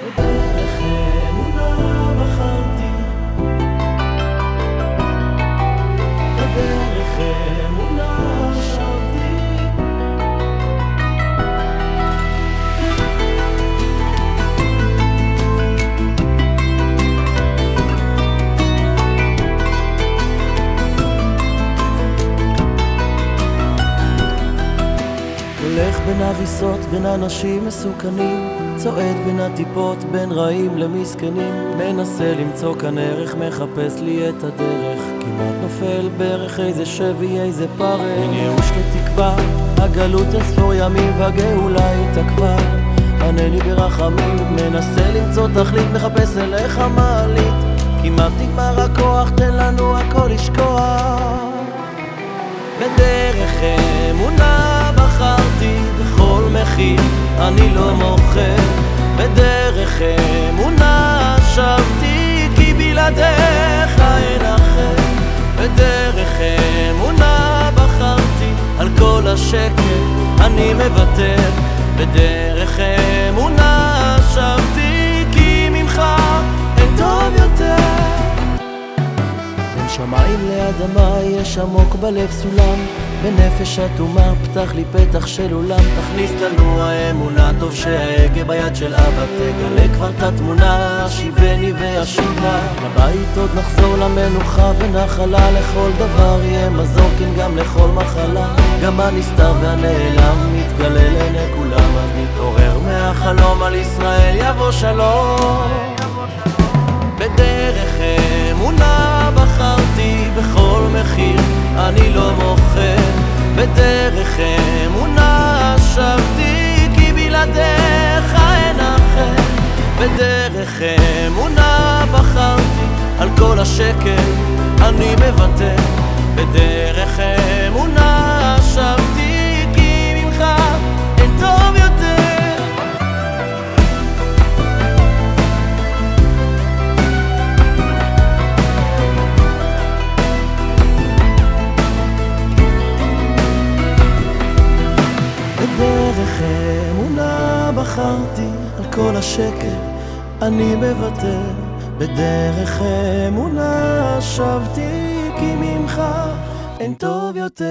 בדרך הולך בין הריסות, בין אנשים מסוכנים צועד בין הטיפות, בין רעים למסכנים מנסה למצוא כאן ערך, מחפש לי את הדרך. כמעט נופל בערך איזה שבי, איזה פרך. בין ייאוש לתקווה, הגלות אספור ימים והגאולה התעכבה. ענני ברחמים, מנסה למצוא תכלית, מחפש אליך מעלית. כמעט נגמר הכוח, תן לנו הכל לשכוח. בדרך אמונה אני לא מוכר בדרך אמונה שבתי, כי בלעדיך אין אחר. בדרך אמונה בחרתי, על כל השקר אני מוותר. בדרך אמונה שבתי, כי ממך אין טוב יותר. בין שמיים לאדמה יש עמוק בלב סולם בנפש אטומה פתח לי פתח של אולם. תכניס לנו האמונה טוב שההגה ביד של אבא. תגלה כבר את התמונה שיבני וישובה לבית עוד נחזור למנוחה ונחלה לכל דבר יהיה מזור כן גם לכל מחלה. גם הנסתר והנעלם מתגלה לעיני כולם. אז נתעורר מהחלום על ישראל יבוא שלום. בדרך אמונה בחרתי בכל מחיר, אני לא. בדרך אמונה שבתי, כי בלעדיך אין אחר. בדרך אמונה בחרתי, על כל השקר אני מוותר. בדרך אמונה בדרך אמונה בחרתי, על כל השקר אני מוותר. בדרך אמונה שבתי, כי ממך אין טוב יותר.